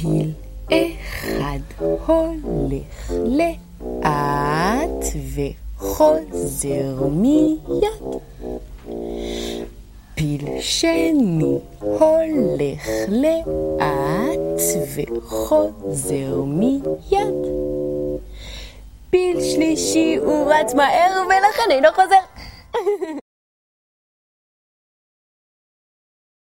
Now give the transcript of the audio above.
פיל אחד הולך לאט וחוזר מיד. פיל שני הולך לאט וחוזר מיד. פיל שלישי הוא רץ מהר ולכן אינו חוזר.